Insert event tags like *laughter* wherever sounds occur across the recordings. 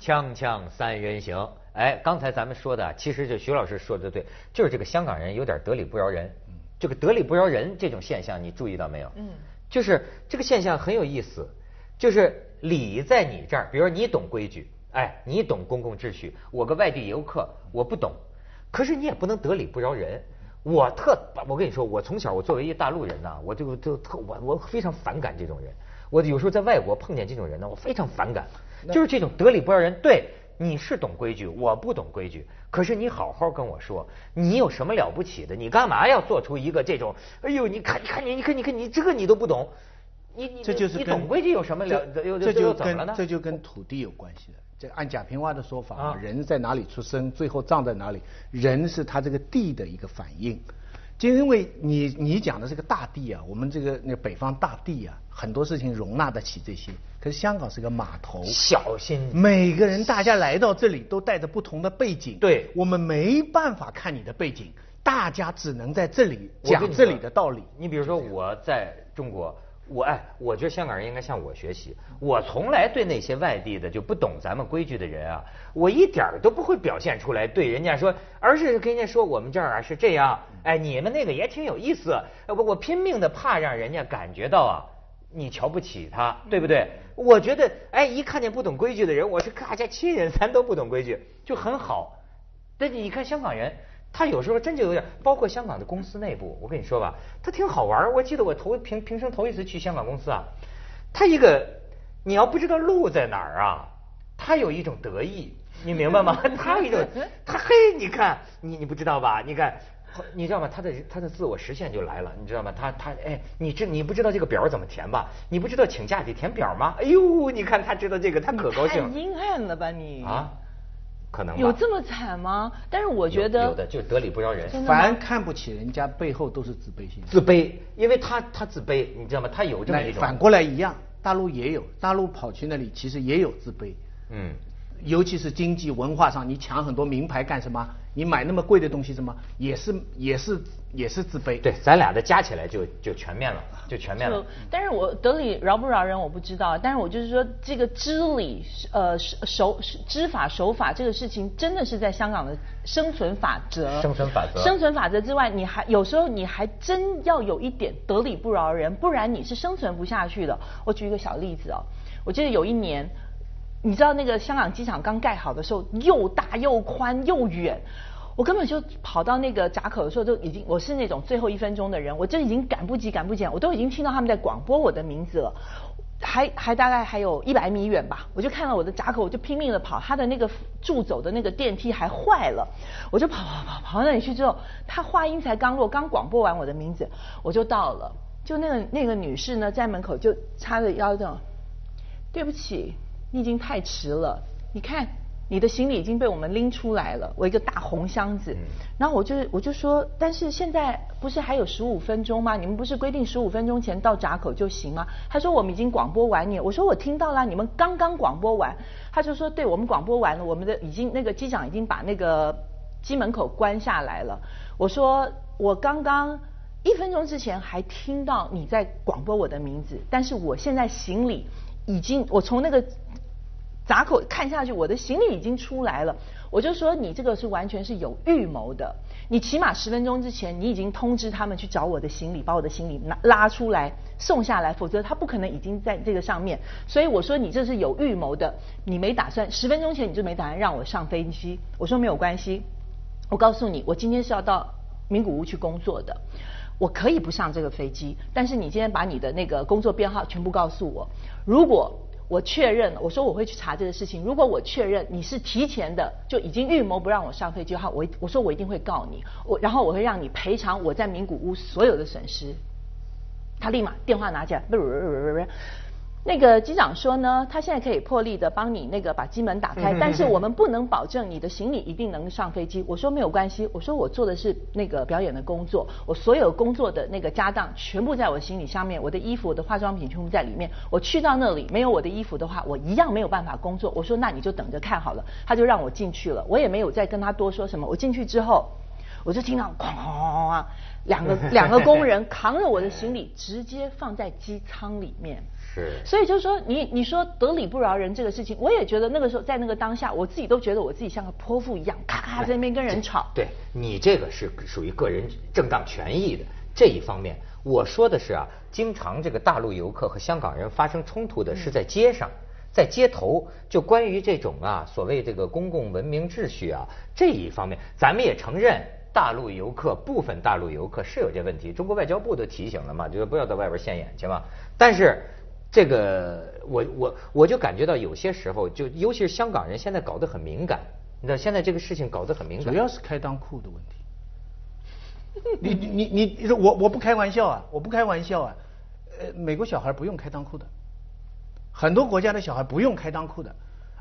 锵锵三人行，哎，刚才咱们说的，其实就徐老师说的对，就是这个香港人有点得理不饶人。这个得理不饶人这种现象，你注意到没有？嗯，就是这个现象很有意思，就是理在你这儿，比如说你懂规矩，哎，你懂公共秩序，我个外地游客我不懂，可是你也不能得理不饶人。我特，我跟你说，我从小我作为一大陆人呐，我就就特我我非常反感这种人。我有时候在外国碰见这种人呢，我非常反感，就是这种得理不饶人。对，你是懂规矩，我不懂规矩，可是你好好跟我说，你有什么了不起的？你干嘛要做出一个这种？哎呦，你看，你看，你，你看，你看，你这个你都不懂，你你这就是你懂规矩有什么了？这就跟这就跟土地有关系的。这按贾平凹的说法，啊人在哪里出生，最后葬在哪里？人是他这个地的一个反应。就因为你你讲的这个大地啊，我们这个那北方大地啊，很多事情容纳得起这些。可是香港是个码头，小心。每个人大家来到这里都带着不同的背景，对，我们没办法看你的背景，大家只能在这里讲这里的道理。你比如说我在中国。我哎，我觉得香港人应该向我学习。我从来对那些外地的就不懂咱们规矩的人啊，我一点儿都不会表现出来对人家说，而是跟人家说我们这儿啊是这样。哎，你们那个也挺有意思。我我拼命的怕让人家感觉到啊，你瞧不起他，对不对？我觉得哎，一看见不懂规矩的人，我是大家亲人，咱都不懂规矩，就很好。但你看香港人。他有时候真就有点，包括香港的公司内部，我跟你说吧，他挺好玩我记得我头平平生头一次去香港公司啊，他一个你要不知道路在哪儿啊，他有一种得意，你明白吗？*laughs* 他有一种，他嘿，你看你你不知道吧？你看，你知道吗？他的他的自我实现就来了，你知道吗？他他哎，你知你不知道这个表怎么填吧？你不知道请假得填表吗？哎呦，你看他知道这个，他可高兴。太阴暗了吧你？啊。可能有这么惨吗？但是我觉得有的就得理不饶人，凡看不起人家背后都是自卑心。自卑，因为他他自卑，你知道吗？他有这么一种。反过来一样，大陆也有，大陆跑去那里其实也有自卑。嗯。尤其是经济文化上，你抢很多名牌干什么？你买那么贵的东西什么？也是也是也是自卑。对，咱俩的加起来就就全面了，就全面了。但是我得理饶不饶人我不知道，但是我就是说这个知理呃守知法守法这个事情真的是在香港的生存法则。生存法则。生存法则之外，你还有时候你还真要有一点得理不饶人，不然你是生存不下去的。我举一个小例子哦，我记得有一年。你知道那个香港机场刚盖好的时候，又大又宽又远，我根本就跑到那个闸口的时候，就已经我是那种最后一分钟的人，我就已经赶不及赶不及，我都已经听到他们在广播我的名字了，还还大概还有一百米远吧，我就看到我的闸口，我就拼命的跑，他的那个助走的那个电梯还坏了，我就跑跑跑跑到那里去之后，他话音才刚落，刚广播完我的名字，我就到了，就那个那个女士呢，在门口就叉着腰的，对不起。你已经太迟了，你看你的行李已经被我们拎出来了，我一个大红箱子。然后我就我就说，但是现在不是还有十五分钟吗？你们不是规定十五分钟前到闸口就行吗？他说我们已经广播完你，我说我听到了，你们刚刚广播完。他就说对我们广播完了，我们的已经那个机长已经把那个机门口关下来了。我说我刚刚一分钟之前还听到你在广播我的名字，但是我现在行李已经我从那个。闸口看下去，我的行李已经出来了。我就说你这个是完全是有预谋的。你起码十分钟之前，你已经通知他们去找我的行李，把我的行李拿拉出来送下来，否则他不可能已经在这个上面。所以我说你这是有预谋的，你没打算十分钟前你就没打算让我上飞机。我说没有关系，我告诉你，我今天是要到名古屋去工作的，我可以不上这个飞机，但是你今天把你的那个工作编号全部告诉我，如果。我确认了，我说我会去查这个事情。如果我确认你是提前的，就已经预谋不让我上飞机的话，我我说我一定会告你，我然后我会让你赔偿我在名古屋所有的损失。他立马电话拿起来，不不不不不。那个机长说呢，他现在可以破例的帮你那个把机门打开，但是我们不能保证你的行李一定能上飞机。我说没有关系，我说我做的是那个表演的工作，我所有工作的那个家当全部在我的行李上面，我的衣服、我的化妆品全部在里面。我去到那里没有我的衣服的话，我一样没有办法工作。我说那你就等着看好了。他就让我进去了，我也没有再跟他多说什么。我进去之后，我就听到哐哐哐哐，两个 *laughs* 两个工人扛着我的行李直接放在机舱里面。是。所以就是说，你你说得理不饶人这个事情，我也觉得那个时候在那个当下，我自己都觉得我自己像个泼妇一样，咔咔在那边跟人吵。对你这个是属于个人正当权益的这一方面。我说的是啊，经常这个大陆游客和香港人发生冲突的是在街上，在街头，就关于这种啊所谓这个公共文明秩序啊这一方面，咱们也承认大陆游客部分大陆游客是有这问题，中国外交部都提醒了嘛，就是不要在外边现眼去嘛。但是这个我我我就感觉到有些时候，就尤其是香港人现在搞得很敏感，你知道现在这个事情搞得很敏感，主要是开裆裤的问题。*laughs* 你你你你你说我我不开玩笑啊，我不开玩笑啊，呃，美国小孩不用开裆裤的，很多国家的小孩不用开裆裤的。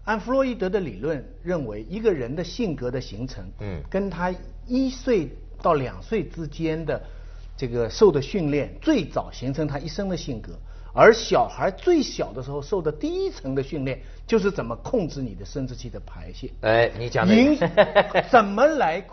按弗洛伊德的理论认为，一个人的性格的形成，嗯，跟他一岁到两岁之间的这个受的训练，最早形成他一生的性格。而小孩最小的时候受的第一层的训练，就是怎么控制你的生殖器的排泄。哎，你讲的 *laughs* 怎么来？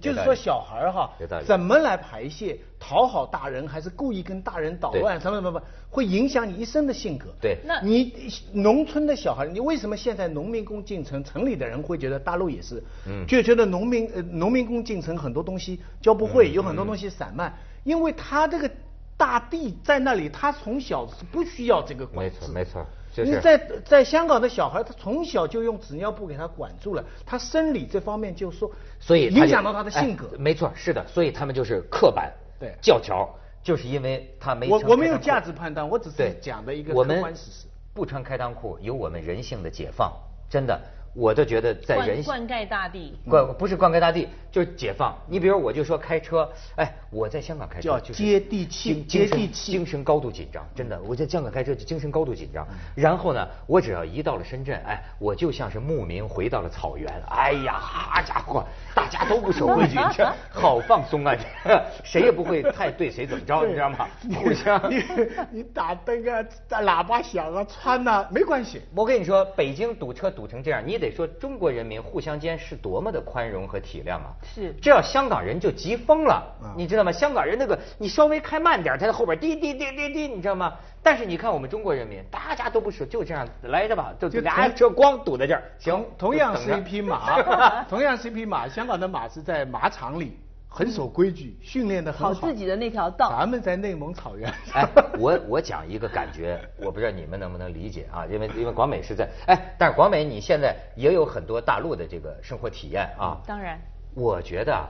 就是说小孩儿哈，怎么来排泄，讨好大人还是故意跟大人捣乱，什么什么不，会影响你一生的性格。对，那你农村的小孩，你为什么现在农民工进城，城里的人会觉得大陆也是，嗯，就觉得农民呃农民工进城很多东西教不会，有很多东西散漫，因为他这个大地在那里，他从小是不需要这个管制。没错，没错。你在在香港的小孩，他从小就用纸尿布给他管住了，他生理这方面就说，所以影响到他的性格。没错，是的，所以他们就是刻板，对，教条，就是因为他没。我我没有价值判断，我只是讲的一个客观事实。不穿开裆裤，有我们人性的解放，真的。我都觉得在人灌溉大地，灌不是灌溉大地，就是解放。你比如我就说开车，哎，我在香港开车就接地气，接地气，精神高度紧张，真的。我在香港开车就精神高度紧张。然后呢，我只要一到了深圳，哎，我就像是牧民回到了草原。哎呀，好家伙，大家都不守规矩，这 *laughs* 好放松啊，这 *laughs* 谁也不会太对谁怎么着，你知道吗？互相，你你打灯啊，喇叭响啊，穿呐，没关系。我跟你说，北京堵车堵成这样，你。得说中国人民互相间是多么的宽容和体谅啊！是，这要香港人就急疯了，你知道吗？香港人那个，你稍微开慢点，他在后边滴滴滴滴滴，你知道吗？但是你看我们中国人民，大家都不说，就这样来着吧，就俩车光堵在这儿。行，同样是一匹马，同样是一匹马，香港的马是在马场里。很守规矩，训练的很好。跑自己的那条道。咱们在内蒙草原。哎，我我讲一个感觉，*laughs* 我不知道你们能不能理解啊？因为因为广美是在哎，但是广美你现在也有很多大陆的这个生活体验啊。当然。我觉得啊，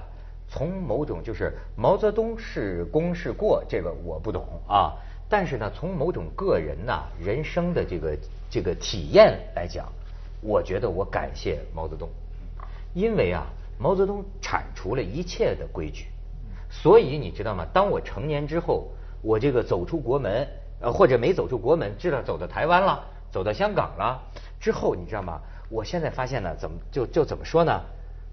从某种就是毛泽东是功是过，这个我不懂啊。但是呢，从某种个人呐人生的这个这个体验来讲，我觉得我感谢毛泽东，因为啊。毛泽东铲除了一切的规矩，所以你知道吗？当我成年之后，我这个走出国门，呃，或者没走出国门，知道走到台湾了，走到香港了之后，你知道吗？我现在发现呢，怎么就就怎么说呢？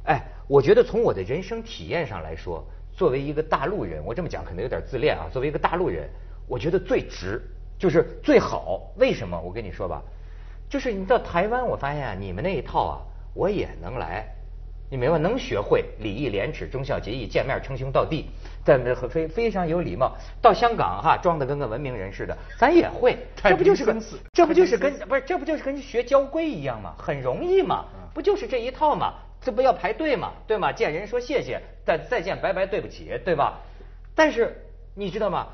哎，我觉得从我的人生体验上来说，作为一个大陆人，我这么讲可能有点自恋啊。作为一个大陆人，我觉得最值就是最好。为什么？我跟你说吧，就是你到台湾，我发现啊，你们那一套啊，我也能来。你明白？能学会礼义廉耻忠孝节义，见面称兄道弟，在很非非常有礼貌。到香港哈，装的跟个文明人似的，咱也会。这不就是跟这不就是跟不是这不就是跟学交规一样吗？很容易嘛，不就是这一套嘛？这不要排队嘛，对吗？见人说谢谢，再再见拜拜对不起，对吧？但是你知道吗？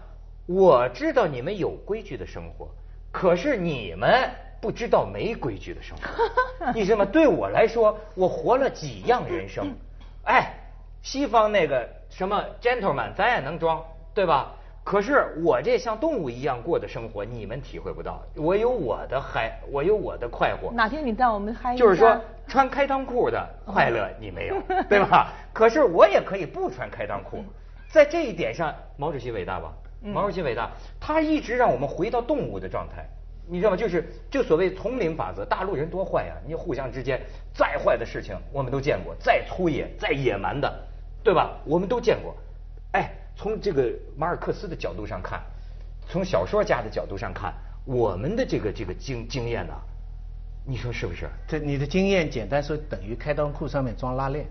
我知道你们有规矩的生活，可是你们。不知道没规矩的生活，*laughs* 你知道吗？对我来说，我活了几样人生。哎，西方那个什么 gentleman，咱也能装，对吧？可是我这像动物一样过的生活，你们体会不到。我有我的嗨，我有我的快活。哪天你带我们嗨？就是说，穿开裆裤的快乐你没有，对吧？*laughs* 可是我也可以不穿开裆裤，在这一点上，毛主席伟大吧？毛主席伟大，他一直让我们回到动物的状态。你知道吗？就是就所谓丛林法则，大陆人多坏呀！你互相之间再坏的事情我们都见过，再粗野、再野蛮的，对吧？我们都见过。哎，从这个马尔克斯的角度上看，从小说家的角度上看，我们的这个这个经经验呢，你说是不是？这你的经验简单说等于开裆裤上面装拉链。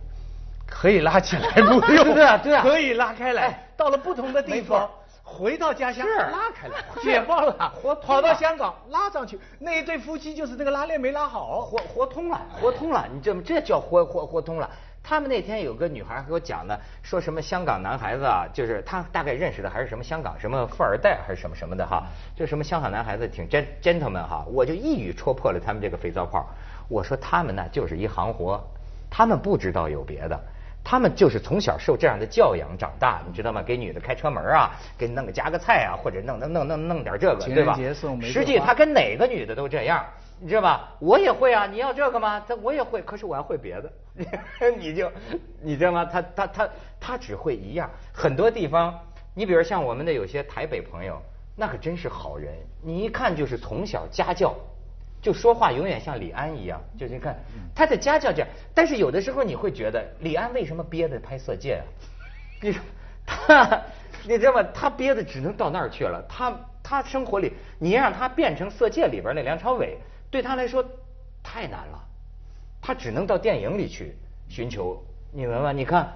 可以拉起来不用，*laughs* 对啊对啊可以拉开来，到了不同的地方。回到家乡拉开了，*laughs* 解放了，活跑到香港拉上去，那一对夫妻就是这个拉链没拉好，活活通了，活通了，你这这叫活活活通了。他们那天有个女孩给我讲的，说什么香港男孩子啊，就是他大概认识的还是什么香港什么富二代还是什么什么的哈，就什么香港男孩子挺 gent gentleman 哈，我就一语戳破了他们这个肥皂泡。我说他们呢就是一行活，他们不知道有别的。他们就是从小受这样的教养长大，你知道吗？给女的开车门啊，给你弄个夹个菜啊，或者弄弄弄弄弄点这个，对吧？实际他跟哪个女的都这样，你知道吧？我也会啊，你要这个吗？他我也会，可是我还会别的。*laughs* 你就你知道吗？他他他他只会一样。很多地方，你比如像我们的有些台北朋友，那可真是好人，你一看就是从小家教。就说话永远像李安一样，就你看他的家教这样，但是有的时候你会觉得李安为什么憋的拍《色戒》啊？*laughs* 你说他，你知道吗？他憋的只能到那儿去了。他他生活里，你让他变成《色戒》里边那梁朝伟，对他来说太难了。他只能到电影里去寻求，你明白？你看，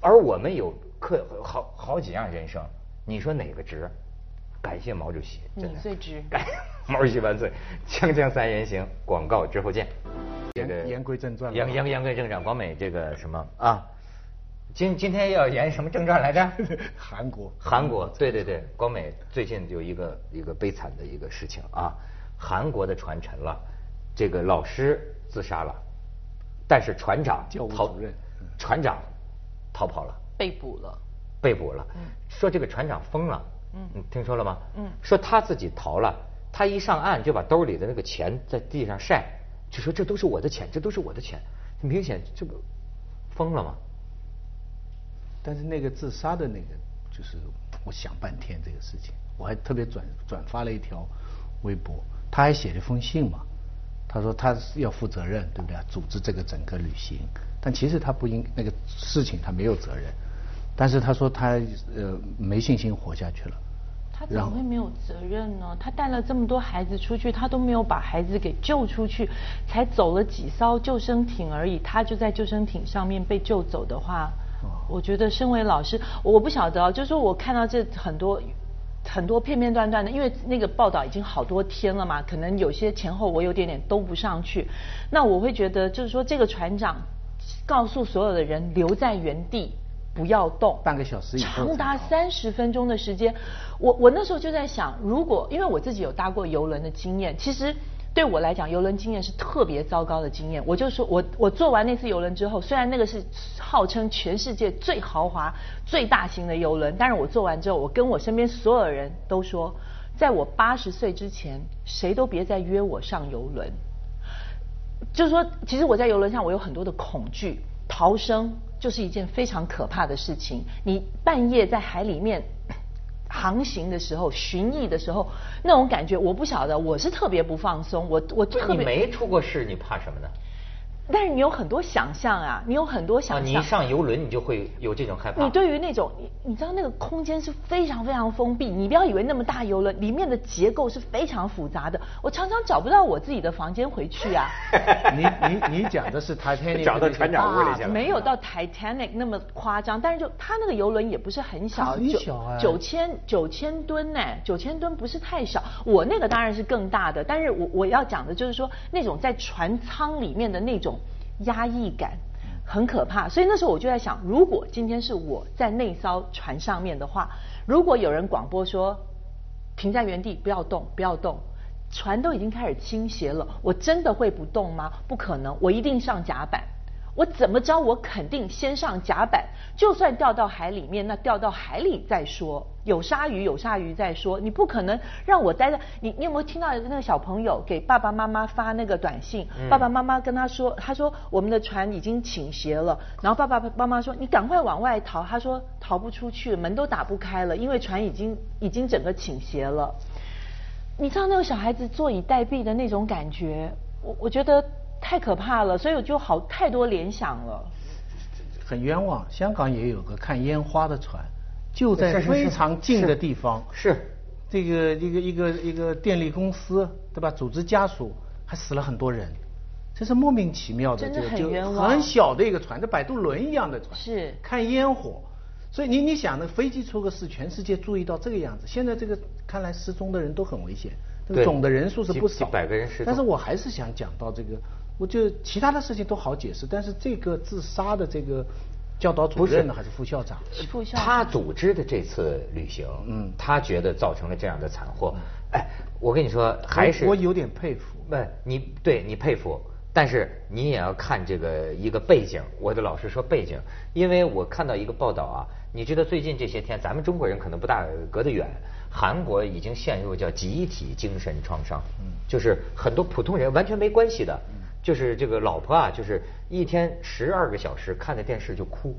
而我们有课好好几样人生，你说哪个值？感谢毛主席，你最值。感毛主席万岁！锵锵三人行，广告之后见。这个言归正传。言言言归正传，广美这个什么啊？今今天要演什么正传来着？*laughs* 韩国。韩国，对对对，广美最近有一个一个悲惨的一个事情啊，韩国的船沉了，这个老师自杀了，但是船长逃，船长逃跑了，被捕了，被捕了。说这个船长疯了。嗯，听说了吗？嗯，说他自己逃了，他一上岸就把兜里的那个钱在地上晒，就说这都是我的钱，这都是我的钱，明显这不疯了吗？但是那个自杀的那个，就是我想半天这个事情，我还特别转转发了一条微博，他还写了封信嘛，他说他要负责任，对不对？组织这个整个旅行，但其实他不应那个事情他没有责任。但是他说他呃没信心活下去了。他怎么会没有责任呢？他带了这么多孩子出去，他都没有把孩子给救出去，才走了几艘救生艇而已，他就在救生艇上面被救走的话，我觉得身为老师，我不晓得，就是说我看到这很多很多片片段段的，因为那个报道已经好多天了嘛，可能有些前后我有点点兜不上去。那我会觉得，就是说这个船长告诉所有的人留在原地。不要动，半个小时以长达三十分钟的时间，我我那时候就在想，如果因为我自己有搭过游轮的经验，其实对我来讲，游轮经验是特别糟糕的经验。我就说我我坐完那次游轮之后，虽然那个是号称全世界最豪华、最大型的游轮，但是我坐完之后，我跟我身边所有人都说，在我八十岁之前，谁都别再约我上游轮。就是说，其实我在游轮上，我有很多的恐惧。逃生就是一件非常可怕的事情。你半夜在海里面 *coughs* 航行的时候、寻觅的时候，那种感觉，我不晓得。我是特别不放松，我我特别。你没出过事，你怕什么呢？但是你有很多想象啊，你有很多想象。你一上游轮，你就会有这种害怕。你对于那种，你你知道那个空间是非常非常封闭，你不要以为那么大游轮里面的结构是非常复杂的。我常常找不到我自己的房间回去啊。*laughs* 你你你讲的是 Titanic，*laughs* 找到船长屋里去了。没有到 Titanic 那么夸张，但是就他那个游轮也不是很小，很小啊，九千九千吨呢，九千吨不是太小。我那个当然是更大的，但是我我要讲的就是说那种在船舱里面的那种。压抑感很可怕，所以那时候我就在想，如果今天是我在那艘船上面的话，如果有人广播说停在原地，不要动，不要动，船都已经开始倾斜了，我真的会不动吗？不可能，我一定上甲板。我怎么着？我肯定先上甲板，就算掉到海里面，那掉到海里再说。有鲨鱼，有鲨鱼再说。你不可能让我待在你。你有没有听到那个小朋友给爸爸妈妈发那个短信？爸爸妈妈跟他说，他说我们的船已经倾斜了。然后爸爸妈妈说，你赶快往外逃。他说逃不出去，门都打不开了，因为船已经已经整个倾斜了。你知道那个小孩子坐以待毙的那种感觉，我我觉得。太可怕了，所以我就好太多联想了。很冤枉，香港也有个看烟花的船，就在非常近的地方。是。这个一个一个一个电力公司，对吧？组织家属还死了很多人。这是莫名其妙的，真的就就很冤枉很小的一个船，这摆渡轮一样的船，是看烟火。所以你你想，那飞机出个事，全世界注意到这个样子。现在这个看来失踪的人都很危险，这个总的人数是不少，几几百个人失踪但是我还是想讲到这个，我觉得其他的事情都好解释，但是这个自杀的这个教导主不是任呢，还是副校长？副校长他组织的这次旅行，嗯他觉得造成了这样的惨祸。哎，我跟你说，还是我我有点佩服。不，你对你佩服，但是你也要看这个一个背景。我的老师说背景，因为我看到一个报道啊，你知道最近这些天，咱们中国人可能不大隔得远，韩国已经陷入叫集体精神创伤，就是很多普通人完全没关系的，就是这个老婆啊，就是一天十二个小时看着电视就哭，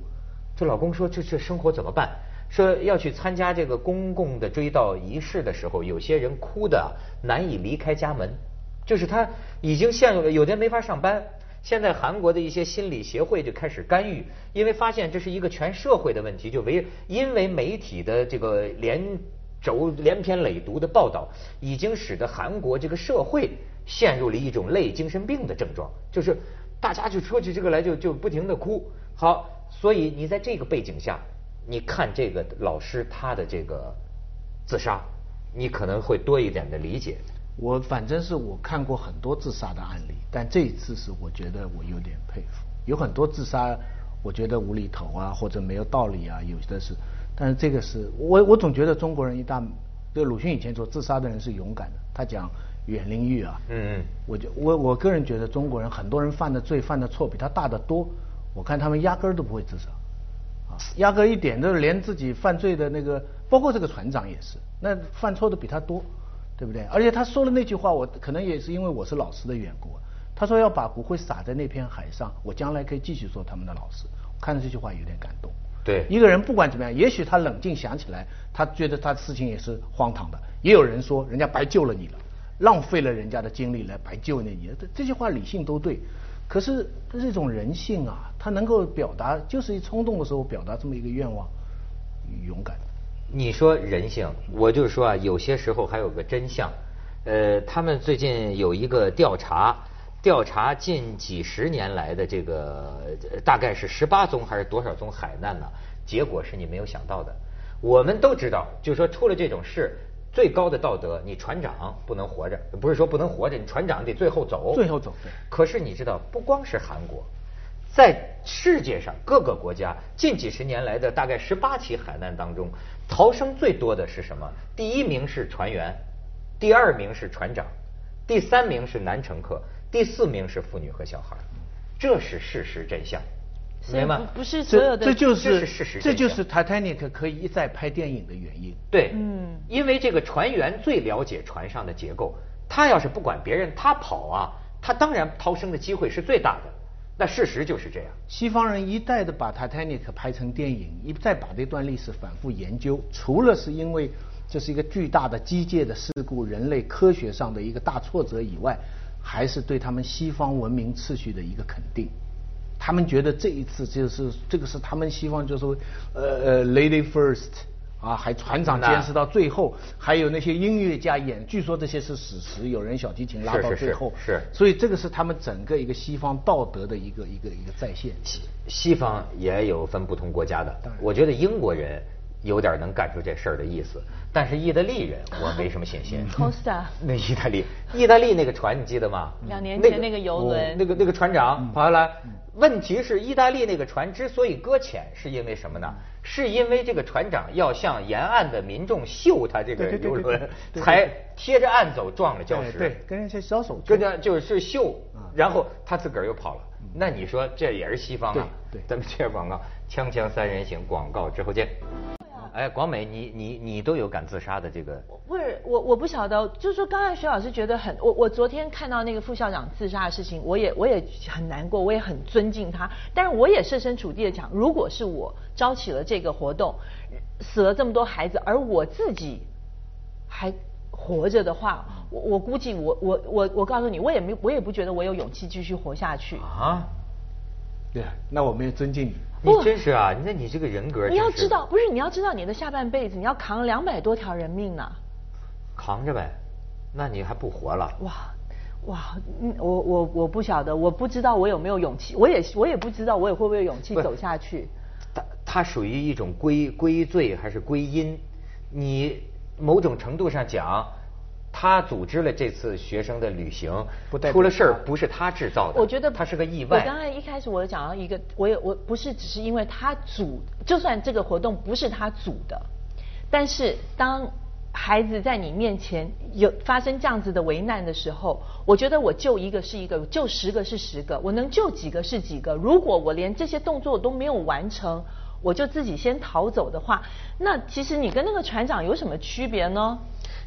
这老公说这这生活怎么办？说要去参加这个公共的追悼仪式的时候，有些人哭的难以离开家门，就是他已经陷入了，有的没法上班。现在韩国的一些心理协会就开始干预，因为发现这是一个全社会的问题，就为因为媒体的这个连轴连篇累牍的报道，已经使得韩国这个社会陷入了一种类精神病的症状，就是大家就说起这个来就就不停的哭。好，所以你在这个背景下，你看这个老师他的这个自杀，你可能会多一点的理解。我反正是我看过很多自杀的案例，但这一次是我觉得我有点佩服。有很多自杀，我觉得无厘头啊，或者没有道理啊，有的是。但是这个是我我总觉得中国人一旦，就鲁迅以前说自杀的人是勇敢的，他讲远离欲啊，嗯嗯我就我我个人觉得中国人很多人犯的罪犯的错比他大得多，我看他们压根儿都不会自杀。啊，压根儿一点都连自己犯罪的那个，包括这个船长也是，那犯错的比他多，对不对？而且他说了那句话，我可能也是因为我是老师的缘故，他说要把骨灰撒在那片海上，我将来可以继续做他们的老师。我看到这句话有点感动。对一个人不管怎么样，也许他冷静想起来，他觉得他事情也是荒唐的。也有人说，人家白救了你了，浪费了人家的精力来白救了你，这这句话理性都对。可是这是一种人性啊，他能够表达，就是一冲动的时候表达这么一个愿望，勇敢。你说人性，我就说啊，有些时候还有个真相。呃，他们最近有一个调查，调查近几十年来的这个呃大概是十八宗还是多少宗海难呢？结果是你没有想到的。我们都知道，就是说出了这种事，最高的道德，你船长不能活着，不是说不能活着，你船长得最后走。最后走对可是你知道，不光是韩国，在世界上各个国家近几十年来的大概十八起海难当中，逃生最多的是什么？第一名是船员，第二名是船长，第三名是男乘客，第四名是妇女和小孩。这是事实真相，所以明白吗不？不是所有的这这就是事实这就是 Titanic 可以一再拍电影的原因。对，嗯因为这个船员最了解船上的结构，他要是不管别人，他跑啊，他当然逃生的机会是最大的。那事实就是这样。西方人一再的把 Titanic 拍成电影，一再把这段历史反复研究，除了是因为这是一个巨大的机械的事故，人类科学上的一个大挫折以外，还是对他们西方文明秩序的一个肯定。他们觉得这一次就是这个是他们西方就是说呃呃 lady first 啊，还船长坚持到最后，还有那些音乐家演，据说这些是史实，有人小提琴拉是是是到最后，是所以这个是他们整个一个西方道德的一个一个一个再现。西西方也有分不同国家的，我觉得英国人有点能干出这事儿的意思，但是意大利人我没什么信心。*laughs* Costa 那意大利，意大利那个船你记得吗？两年前那个游轮那个那个船长跑下来。问题是，意大利那个船之所以搁浅，是因为什么呢？是因为这个船长要向沿岸的民众秀他这个对对对对游轮对，对才贴着岸走，撞了礁石。对对，跟人家小手，跟着就是秀啊，然后他自个儿又跑了。那你说这也是西方啊？对对咱们接着广告，锵锵三人行，广告之后见。哎，广美，你你你都有敢自杀的这个？不是我，我不晓得，就是说，刚才徐老师觉得很，我我昨天看到那个副校长自杀的事情，我也我也很难过，我也很尊敬他，但是我也设身处地的讲，如果是我招起了这个活动，死了这么多孩子，而我自己还活着的话，我我估计我我我我告诉你，我也没我也不觉得我有勇气继续活下去。啊，对，那我们也尊敬你。你不真是啊！那你这个人格，你要知道，不是你要知道你的下半辈子你要扛两百多条人命呢。扛着呗，那你还不活了？哇！哇，我我我不晓得，我不知道我有没有勇气，我也我也不知道我也会不会有勇气走下去。它它属于一种归归罪还是归因？你某种程度上讲，他组织了这次学生的旅行，出了事儿不是他制造的。我觉得他是个意外。我刚才一开始我讲到一个，我也我不是只是因为他组，就算这个活动不是他组的，但是当。孩子在你面前有发生这样子的危难的时候，我觉得我救一个是一个，救十个是十个，我能救几个是几个。如果我连这些动作都没有完成，我就自己先逃走的话，那其实你跟那个船长有什么区别呢？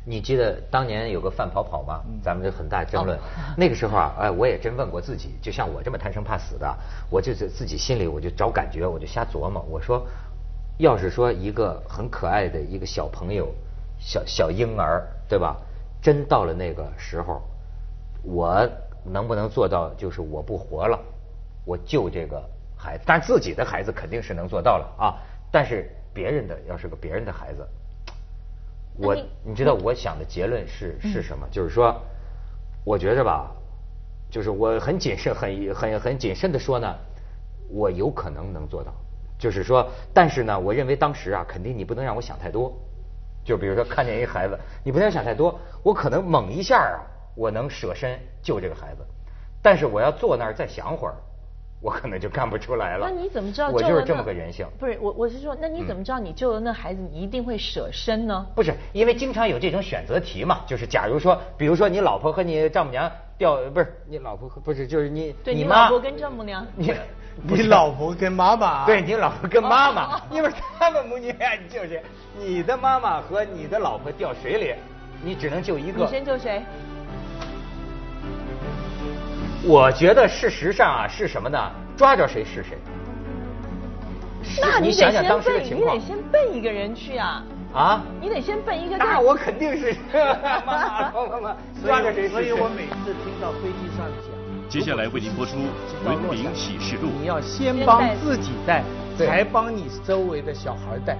你记得当年有个范跑跑吗？咱们就很大争论。*laughs* 那个时候啊，哎，我也真问过自己，就像我这么贪生怕死的，我就是自己心里我就找感觉，我就瞎琢磨。我说，要是说一个很可爱的一个小朋友。小小婴儿，对吧？真到了那个时候，我能不能做到？就是我不活了，我救这个孩子。但自己的孩子肯定是能做到了啊。但是别人的，要是个别人的孩子，我你知道我想的结论是是什么？就是说，我觉着吧，就是我很谨慎、很很很谨慎的说呢，我有可能能做到。就是说，但是呢，我认为当时啊，肯定你不能让我想太多。就比如说看见一孩子，你不能想太多，我可能猛一下啊，我能舍身救这个孩子，但是我要坐那儿再想会儿，我可能就干不出来了。那你怎么知道？我就是这么个人性。不是我，我是说，那你怎么知道你救了那孩子，你一定会舍身呢？不是，因为经常有这种选择题嘛，就是假如说，比如说你老婆和你丈母娘掉，不是你老婆和不是就是你你老婆跟丈母娘你。*laughs* *laughs* 你老婆跟妈妈，对你老婆跟妈妈，因为他们母女俩就是你的妈妈和你的老婆掉水里，你只能救一个。你先救谁？我觉得事实上啊是什么呢？抓着谁是谁。那你想想当时的情况，你得先奔一个人去啊。啊？你得先奔一个。那我肯定是妈 *laughs* 妈，抓着谁是谁。所以我每次听到飞机上讲。接下来为您播出《文明启示录》。你要先帮自己带，才帮你周围的小孩带。